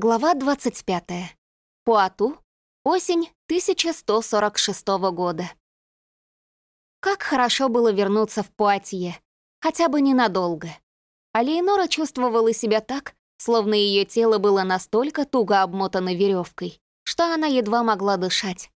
Глава 25. Пуату. Осень 1146 года. Как хорошо было вернуться в Пуатье, хотя бы ненадолго. А Леонора чувствовала себя так, словно ее тело было настолько туго обмотано веревкой, что она едва могла дышать.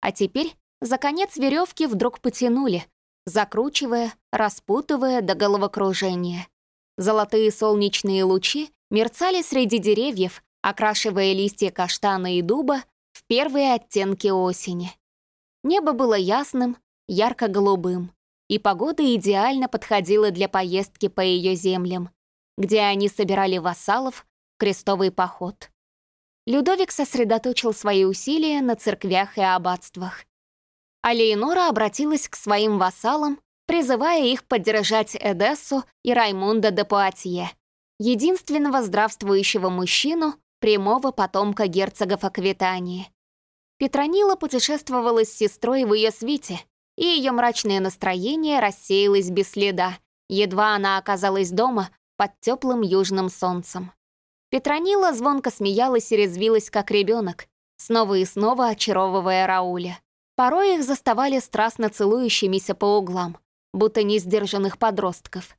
А теперь за конец веревки вдруг потянули, закручивая, распутывая до головокружения. Золотые солнечные лучи мерцали среди деревьев, окрашивая листья каштана и дуба в первые оттенки осени. Небо было ясным, ярко-голубым, и погода идеально подходила для поездки по ее землям, где они собирали вассалов в крестовый поход. Людовик сосредоточил свои усилия на церквях и аббатствах. А Леонора обратилась к своим вассалам, призывая их поддержать Эдессу и Раймунда де Пуатье, единственного здравствующего мужчину, прямого потомка герцогов Аквитании. Петронила путешествовала с сестрой в ее свите, и ее мрачное настроение рассеялось без следа, едва она оказалась дома под теплым южным солнцем. Петронила звонко смеялась и резвилась, как ребенок, снова и снова очаровывая Рауля. Порой их заставали страстно целующимися по углам, будто несдержанных подростков.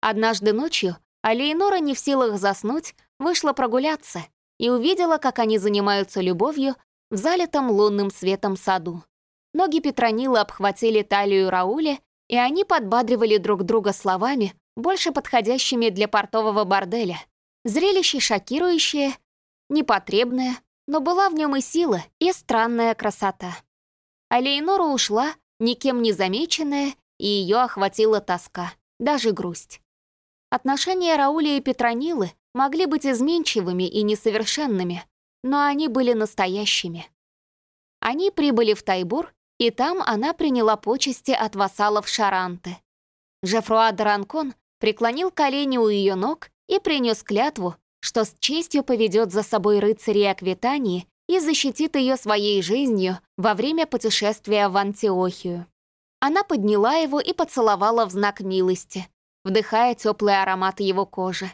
Однажды ночью Алейнора не в силах заснуть, вышла прогуляться и увидела, как они занимаются любовью в залитом лунным светом саду. Ноги Петронила обхватили талию Рауля, и они подбадривали друг друга словами, больше подходящими для портового борделя. Зрелище шокирующее, непотребное, но была в нем и сила, и странная красота. А Лейнора ушла, никем не замеченная, и ее охватила тоска, даже грусть. Отношения Рауля и Петронилы могли быть изменчивыми и несовершенными, но они были настоящими. Они прибыли в Тайбур, и там она приняла почести от вассалов Шаранты. Жефруа Даранкон преклонил колени у ее ног и принес клятву, что с честью поведет за собой рыцарей Аквитании и защитит ее своей жизнью во время путешествия в Антиохию. Она подняла его и поцеловала в знак милости, вдыхая теплый аромат его кожи.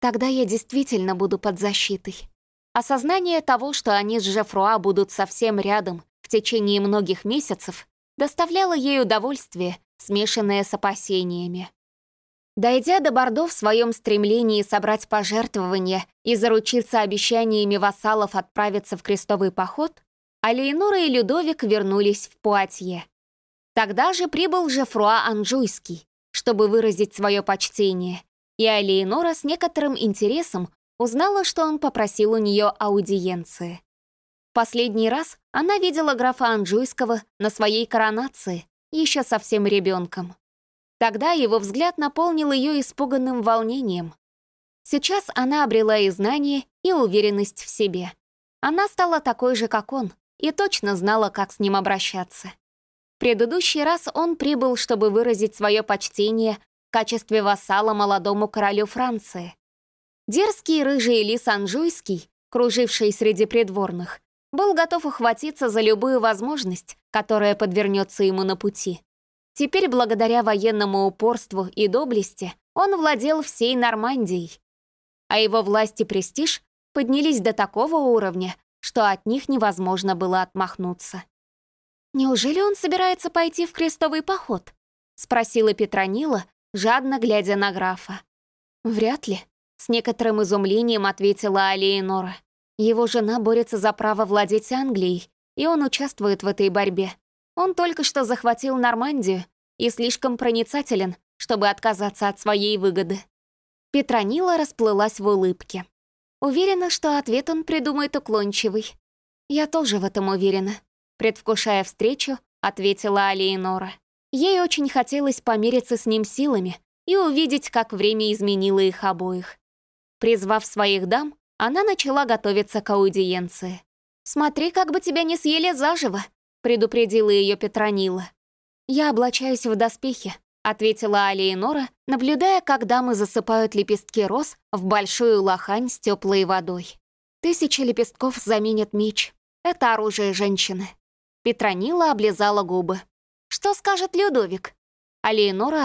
Тогда я действительно буду под защитой. Осознание того, что они с Жефруа будут совсем рядом в течение многих месяцев, доставляло ей удовольствие, смешанное с опасениями. Дойдя до Бордо в своем стремлении собрать пожертвования и заручиться обещаниями вассалов отправиться в крестовый поход, Алейнура и Людовик вернулись в Пуатье. Тогда же прибыл Жефруа Анжуйский, чтобы выразить свое почтение, и Алиенора с некоторым интересом узнала, что он попросил у нее аудиенции. Последний раз она видела графа Анжуйского на своей коронации, еще совсем ребенком. Тогда его взгляд наполнил ее испуганным волнением. Сейчас она обрела и знание, и уверенность в себе. Она стала такой же, как он, и точно знала, как с ним обращаться. предыдущий раз он прибыл, чтобы выразить свое почтение в качестве вассала молодому королю Франции. Дерзкий рыжий лис Анжуйский, круживший среди придворных, был готов ухватиться за любую возможность, которая подвернется ему на пути. Теперь, благодаря военному упорству и доблести, он владел всей Нормандией. А его власть и престиж поднялись до такого уровня, что от них невозможно было отмахнуться. «Неужели он собирается пойти в крестовый поход?» — спросила Петронила, жадно глядя на графа. «Вряд ли», — с некоторым изумлением ответила Алиенора. «Его жена борется за право владеть Англией, и он участвует в этой борьбе. Он только что захватил Нормандию и слишком проницателен, чтобы отказаться от своей выгоды». Петронила расплылась в улыбке. Уверена, что ответ он придумает уклончивый. Я тоже в этом уверена. Предвкушая встречу, ответила Алиенора. Ей очень хотелось помериться с ним силами и увидеть, как время изменило их обоих. Призвав своих дам, она начала готовиться к аудиенции. «Смотри, как бы тебя не съели заживо», — предупредила ее Петронила. «Я облачаюсь в доспехи», — ответила Алиенора, наблюдая, как дамы засыпают лепестки роз в большую лохань с теплой водой. Тысячи лепестков заменят меч. Это оружие женщины. Петронила облизала губы. Что скажет Людовик?» А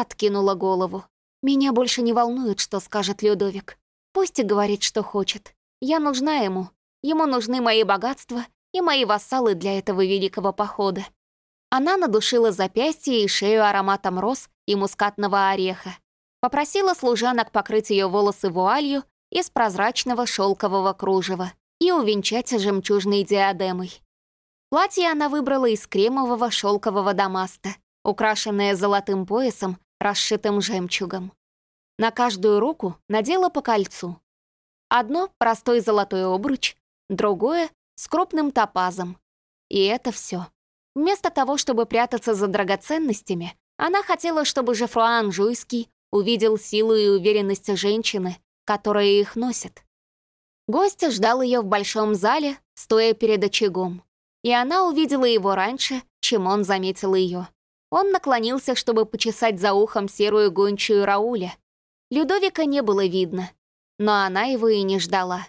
откинула голову. «Меня больше не волнует, что скажет Людовик. Пусть и говорит, что хочет. Я нужна ему. Ему нужны мои богатства и мои вассалы для этого великого похода. Она надушила запястье и шею ароматом роз и мускатного ореха. Попросила служанок покрыть ее волосы вуалью из прозрачного шелкового кружева и увенчать жемчужной диадемой. Платье она выбрала из кремового шелкового дамаста, украшенное золотым поясом, расшитым жемчугом. На каждую руку надела по кольцу. Одно — простой золотой обруч, другое — с крупным топазом. И это все. Вместо того, чтобы прятаться за драгоценностями, она хотела, чтобы Жефруа Анжуйский увидел силу и уверенность женщины, которая их носит. Гость ждал ее в большом зале, стоя перед очагом. И она увидела его раньше, чем он заметил ее. Он наклонился, чтобы почесать за ухом серую гончую Рауля. Людовика не было видно, но она его и не ждала.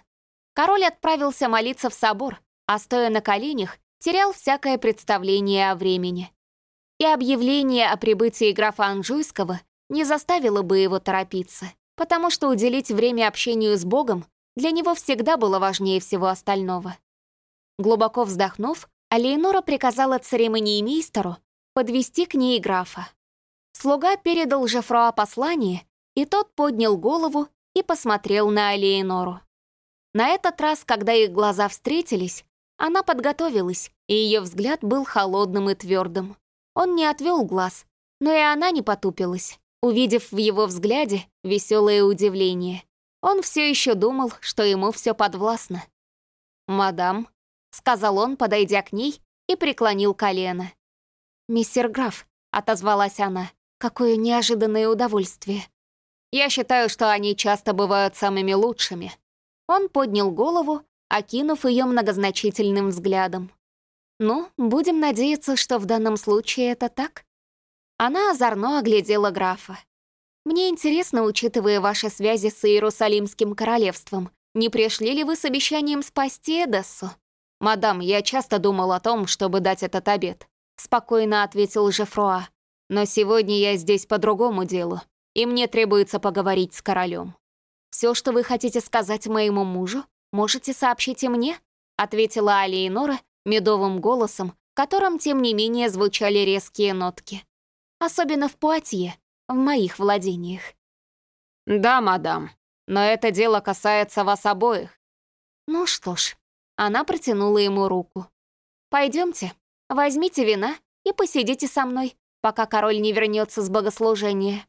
Король отправился молиться в собор, а стоя на коленях, терял всякое представление о времени. И объявление о прибытии графа Анжуйского не заставило бы его торопиться, потому что уделить время общению с Богом для него всегда было важнее всего остального. Глубоко вздохнув, Алейнора приказала церемониймейстеру подвести к ней графа. Слуга передал Жефруа послание, и тот поднял голову и посмотрел на Алейнору. На этот раз, когда их глаза встретились, она подготовилась, и ее взгляд был холодным и твердым. Он не отвел глаз, но и она не потупилась, увидев в его взгляде веселое удивление. Он все еще думал, что ему все подвластно. «Мадам», — сказал он, подойдя к ней, и преклонил колено. «Мистер граф», — отозвалась она, — «какое неожиданное удовольствие». «Я считаю, что они часто бывают самыми лучшими». Он поднял голову, окинув ее многозначительным взглядом. «Ну, будем надеяться, что в данном случае это так». Она озорно оглядела графа. «Мне интересно, учитывая ваши связи с Иерусалимским королевством, не пришли ли вы с обещанием спасти Эдессу?» «Мадам, я часто думал о том, чтобы дать этот обед», — спокойно ответил Жефруа. «Но сегодня я здесь по другому делу, и мне требуется поговорить с королем. Все, что вы хотите сказать моему мужу, «Можете сообщить и мне?» — ответила Алиенора медовым голосом, в котором, тем не менее, звучали резкие нотки. «Особенно в Пуатье, в моих владениях». «Да, мадам, но это дело касается вас обоих». Ну что ж, она протянула ему руку. Пойдемте, возьмите вина и посидите со мной, пока король не вернется с богослужения».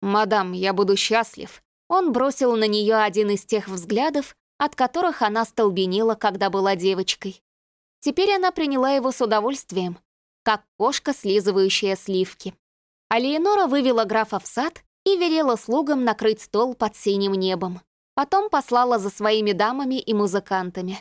«Мадам, я буду счастлив». Он бросил на нее один из тех взглядов, от которых она столбенела, когда была девочкой. Теперь она приняла его с удовольствием, как кошка, слизывающая сливки. А Леонора вывела графа в сад и велела слугам накрыть стол под синим небом. Потом послала за своими дамами и музыкантами.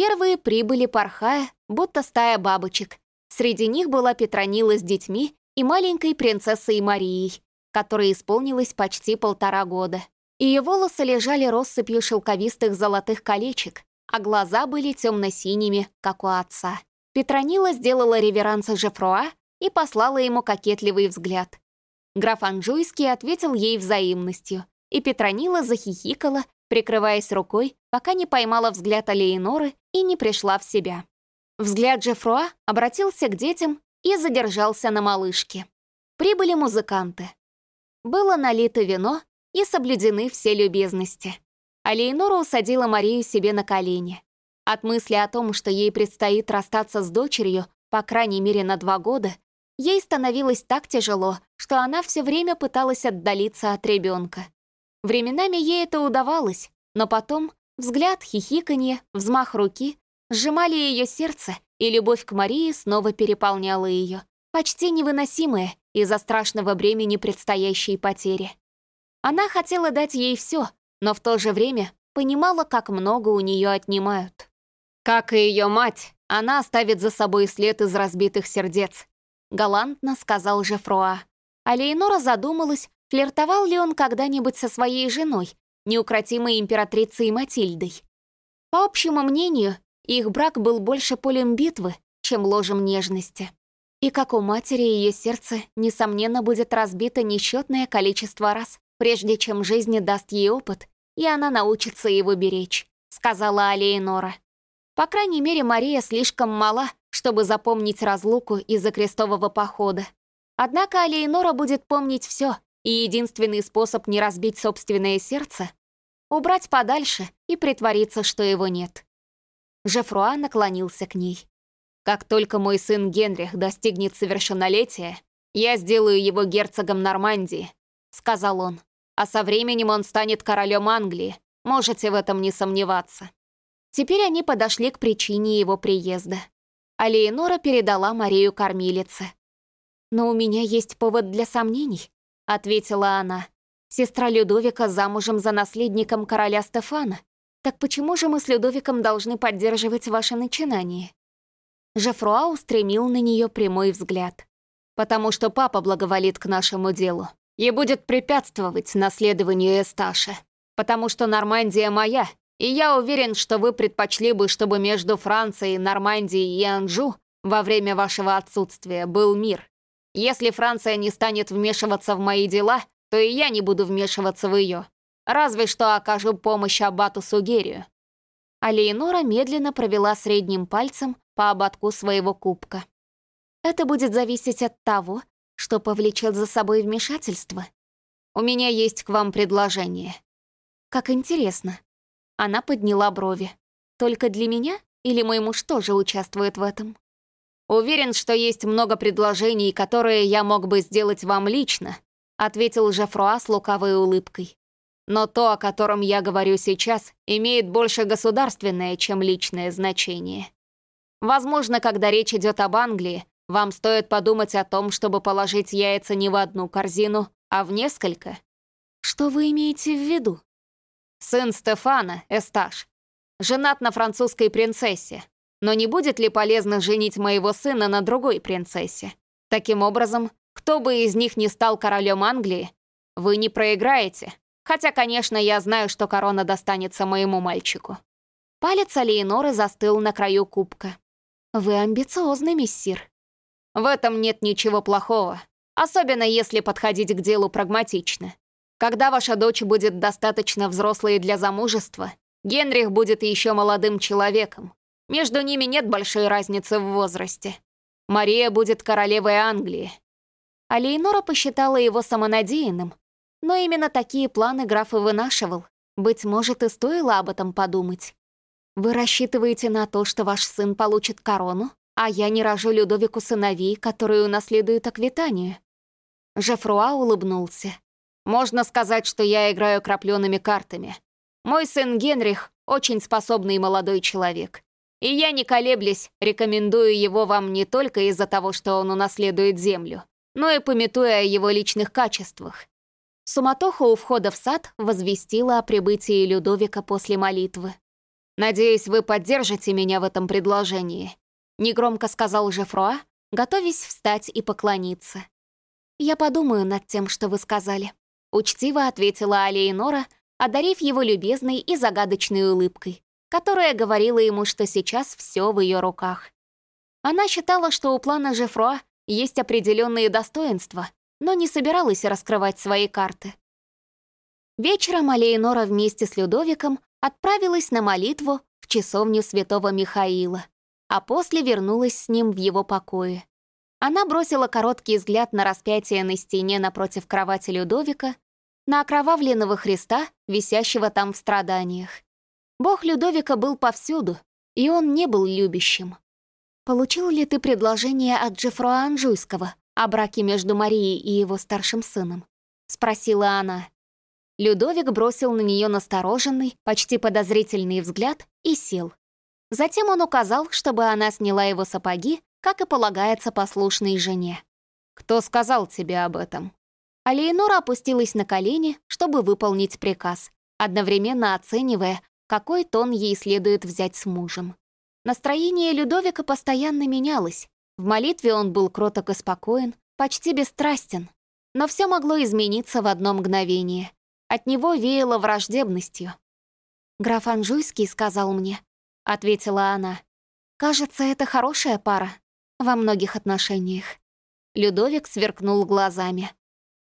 Первые прибыли, порхая, будто стая бабочек. Среди них была Петронила с детьми и маленькой принцессой Марией, которой исполнилось почти полтора года. Ее волосы лежали россыпью шелковистых золотых колечек, а глаза были темно-синими, как у отца. Петронила сделала реверанс Жефруа и послала ему кокетливый взгляд. Граф Анжуйский ответил ей взаимностью, и Петронила захихикала, прикрываясь рукой, пока не поймала взгляд Алеиноры и не пришла в себя. Взгляд Жефруа обратился к детям и задержался на малышке. Прибыли музыканты. Было налито вино, и соблюдены все любезности. А усадила Марию себе на колени. От мысли о том, что ей предстоит расстаться с дочерью, по крайней мере на два года, ей становилось так тяжело, что она все время пыталась отдалиться от ребенка. Временами ей это удавалось, но потом взгляд, хихиканье, взмах руки сжимали ее сердце, и любовь к Марии снова переполняла ее, почти невыносимая из-за страшного бремени предстоящей потери. Она хотела дать ей все, но в то же время понимала, как много у нее отнимают. «Как и ее мать, она оставит за собой след из разбитых сердец», галантно сказал Жефруа. А Лейнора задумалась, флиртовал ли он когда-нибудь со своей женой, неукротимой императрицей Матильдой. По общему мнению, их брак был больше полем битвы, чем ложем нежности. И как у матери ее сердце, несомненно, будет разбито несчетное количество раз, прежде чем жизнь даст ей опыт, и она научится его беречь. сказала Алеинора. По крайней мере, Мария слишком мала, чтобы запомнить разлуку из-за крестового похода. Однако Алеинора будет помнить все, и единственный способ не разбить собственное сердце — убрать подальше и притвориться, что его нет. Жефруа наклонился к ней. «Как только мой сын Генрих достигнет совершеннолетия, я сделаю его герцогом Нормандии», — сказал он. «А со временем он станет королем Англии, можете в этом не сомневаться». Теперь они подошли к причине его приезда. А Леонора передала Марию кормилице. «Но у меня есть повод для сомнений», — ответила она. «Сестра Людовика замужем за наследником короля Стефана. Так почему же мы с Людовиком должны поддерживать ваше начинание?» Жефруа устремил на нее прямой взгляд. «Потому что папа благоволит к нашему делу и будет препятствовать наследованию Эсташа. Потому что Нормандия моя, и я уверен, что вы предпочли бы, чтобы между Францией, Нормандией и Анжу во время вашего отсутствия был мир. Если Франция не станет вмешиваться в мои дела, то и я не буду вмешиваться в ее. Разве что окажу помощь аббату Сугерию». А Леонора медленно провела средним пальцем по ободку своего кубка. «Это будет зависеть от того, что повлечет за собой вмешательство. У меня есть к вам предложение». «Как интересно». Она подняла брови. «Только для меня или мой муж тоже участвует в этом?» «Уверен, что есть много предложений, которые я мог бы сделать вам лично», ответил Жефруа с лукавой улыбкой. Но то, о котором я говорю сейчас, имеет больше государственное, чем личное значение. Возможно, когда речь идет об Англии, вам стоит подумать о том, чтобы положить яйца не в одну корзину, а в несколько. Что вы имеете в виду? Сын Стефана, Эсташ, женат на французской принцессе. Но не будет ли полезно женить моего сына на другой принцессе? Таким образом, кто бы из них ни стал королем Англии, вы не проиграете, Хотя, конечно, я знаю, что корона достанется моему мальчику. Палец Алиеноры застыл на краю кубка. «Вы амбициозный, миссир». «В этом нет ничего плохого, особенно если подходить к делу прагматично. Когда ваша дочь будет достаточно взрослой для замужества, Генрих будет еще молодым человеком. Между ними нет большой разницы в возрасте. Мария будет королевой Англии». А посчитала его самонадеянным, но именно такие планы граф и вынашивал. Быть может, и стоило об этом подумать. Вы рассчитываете на то, что ваш сын получит корону, а я не рожу Людовику сыновей, которые унаследуют Аквитанию?» Жефруа улыбнулся. «Можно сказать, что я играю крапленными картами. Мой сын Генрих — очень способный молодой человек. И я, не колеблясь, рекомендую его вам не только из-за того, что он унаследует землю, но и пометуя о его личных качествах. Суматоха у входа в сад возвестила о прибытии Людовика после молитвы. «Надеюсь, вы поддержите меня в этом предложении», — негромко сказал Жефруа, готовясь встать и поклониться. «Я подумаю над тем, что вы сказали», — учтиво ответила Алиенора, одарив его любезной и загадочной улыбкой, которая говорила ему, что сейчас все в ее руках. Она считала, что у плана Жефруа есть определенные достоинства — но не собиралась раскрывать свои карты. Вечером Алейнора вместе с Людовиком отправилась на молитву в часовню святого Михаила, а после вернулась с ним в его покое. Она бросила короткий взгляд на распятие на стене напротив кровати Людовика, на окровавленного Христа, висящего там в страданиях. Бог Людовика был повсюду, и он не был любящим. «Получил ли ты предложение от Джеффруа Анжуйского?» о браке между Марией и его старшим сыном?» — спросила она. Людовик бросил на нее настороженный, почти подозрительный взгляд и сел. Затем он указал, чтобы она сняла его сапоги, как и полагается послушной жене. «Кто сказал тебе об этом?» А опустилась на колени, чтобы выполнить приказ, одновременно оценивая, какой тон ей следует взять с мужем. Настроение Людовика постоянно менялось, в молитве он был кроток и спокоен, почти бесстрастен. Но все могло измениться в одно мгновение. От него веяло враждебностью. «Граф Анжуйский сказал мне», — ответила она. «Кажется, это хорошая пара во многих отношениях». Людовик сверкнул глазами.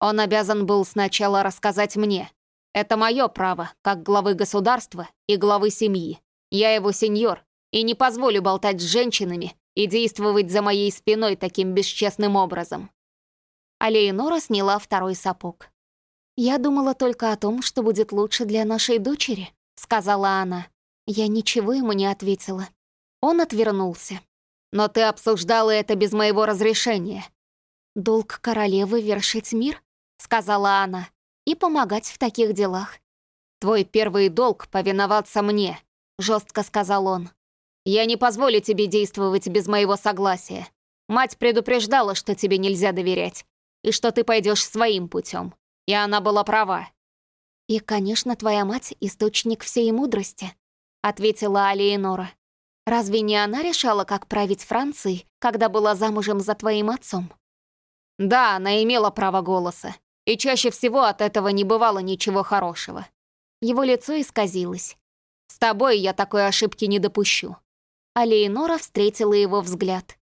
«Он обязан был сначала рассказать мне. Это мое право, как главы государства и главы семьи. Я его сеньор, и не позволю болтать с женщинами и действовать за моей спиной таким бесчестным образом». А сняла второй сапог. «Я думала только о том, что будет лучше для нашей дочери», — сказала она. Я ничего ему не ответила. Он отвернулся. «Но ты обсуждала это без моего разрешения». «Долг королевы — вершить мир», — сказала она, «и помогать в таких делах». «Твой первый долг — повиноваться мне», — жестко сказал он. «Я не позволю тебе действовать без моего согласия. Мать предупреждала, что тебе нельзя доверять, и что ты пойдешь своим путем. И она была права». «И, конечно, твоя мать — источник всей мудрости», — ответила Алиенора. «Разве не она решала, как править Францией, когда была замужем за твоим отцом?» «Да, она имела право голоса, и чаще всего от этого не бывало ничего хорошего». Его лицо исказилось. «С тобой я такой ошибки не допущу». А Леонора встретила его взгляд.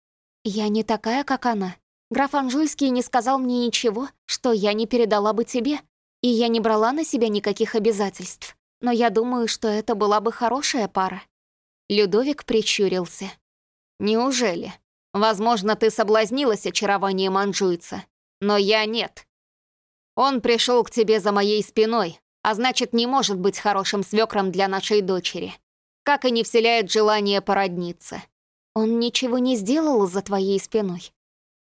«Я не такая, как она. Граф Анжуйский не сказал мне ничего, что я не передала бы тебе, и я не брала на себя никаких обязательств. Но я думаю, что это была бы хорошая пара». Людовик прищурился. «Неужели? Возможно, ты соблазнилась очарованием анжуйца, но я нет. Он пришел к тебе за моей спиной, а значит, не может быть хорошим свекром для нашей дочери, как и не вселяет желание породниться. Он ничего не сделал за твоей спиной.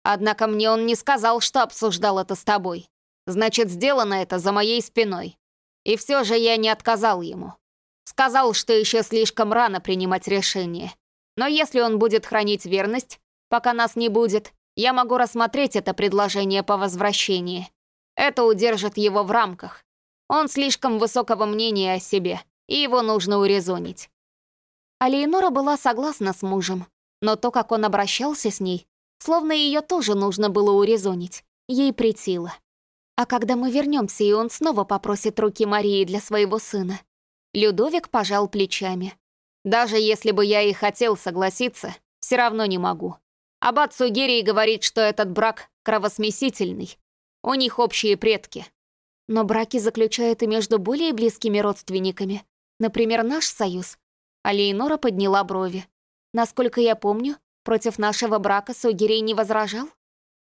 Однако мне он не сказал, что обсуждал это с тобой. Значит, сделано это за моей спиной. И все же я не отказал ему. Сказал, что еще слишком рано принимать решение. Но если он будет хранить верность, пока нас не будет, я могу рассмотреть это предложение по возвращении. Это удержит его в рамках. Он слишком высокого мнения о себе, и его нужно урезонить. А была согласна с мужем, но то, как он обращался с ней, Словно ее тоже нужно было урезонить. Ей притило. А когда мы вернемся, и он снова попросит руки Марии для своего сына? Людовик пожал плечами. Даже если бы я и хотел согласиться, все равно не могу. Аббат Сугерий говорит, что этот брак кровосмесительный. У них общие предки. Но браки заключают и между более близкими родственниками. Например, наш союз. А Лейнора подняла брови. Насколько я помню, Против нашего брака Сугирей не возражал?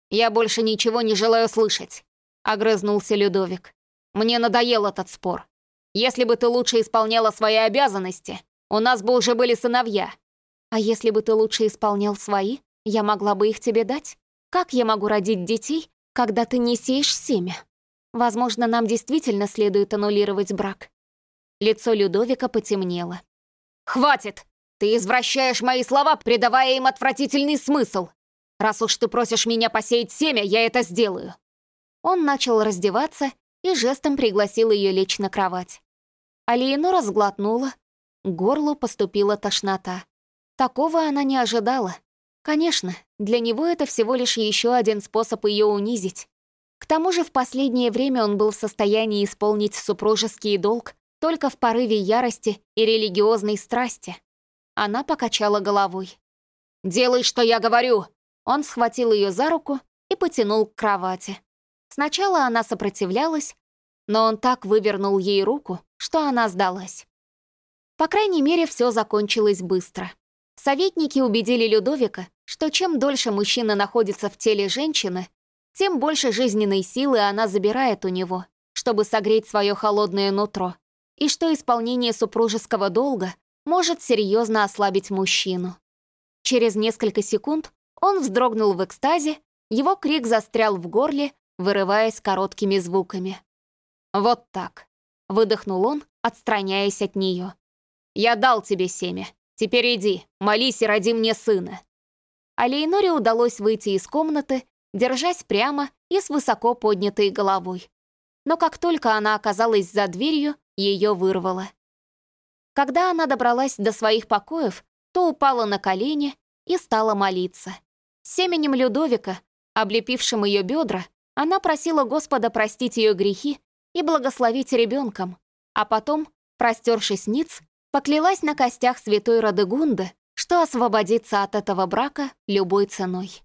«Я больше ничего не желаю слышать», — огрызнулся Людовик. «Мне надоел этот спор. Если бы ты лучше исполняла свои обязанности, у нас бы уже были сыновья». «А если бы ты лучше исполнял свои, я могла бы их тебе дать? Как я могу родить детей, когда ты не сеешь семя? Возможно, нам действительно следует аннулировать брак». Лицо Людовика потемнело. «Хватит!» Ты извращаешь мои слова, придавая им отвратительный смысл. Раз уж ты просишь меня посеять семя, я это сделаю». Он начал раздеваться и жестом пригласил ее лечь на кровать. Алиенора сглотнула, к горлу поступила тошнота. Такого она не ожидала. Конечно, для него это всего лишь еще один способ ее унизить. К тому же в последнее время он был в состоянии исполнить супружеский долг только в порыве ярости и религиозной страсти. Она покачала головой. «Делай, что я говорю!» Он схватил ее за руку и потянул к кровати. Сначала она сопротивлялась, но он так вывернул ей руку, что она сдалась. По крайней мере, все закончилось быстро. Советники убедили Людовика, что чем дольше мужчина находится в теле женщины, тем больше жизненной силы она забирает у него, чтобы согреть свое холодное нутро, и что исполнение супружеского долга может серьезно ослабить мужчину. Через несколько секунд он вздрогнул в экстазе, его крик застрял в горле, вырываясь короткими звуками. «Вот так», — выдохнул он, отстраняясь от нее. «Я дал тебе семя. Теперь иди, молись и роди мне сына». А Лейноре удалось выйти из комнаты, держась прямо и с высоко поднятой головой. Но как только она оказалась за дверью, ее вырвало. Когда она добралась до своих покоев, то упала на колени и стала молиться. Семенем Людовика, облепившим ее бедра, она просила Господа простить ее грехи и благословить ребенком, а потом, простершись ниц, поклялась на костях святой Радегунды, что освободится от этого брака любой ценой.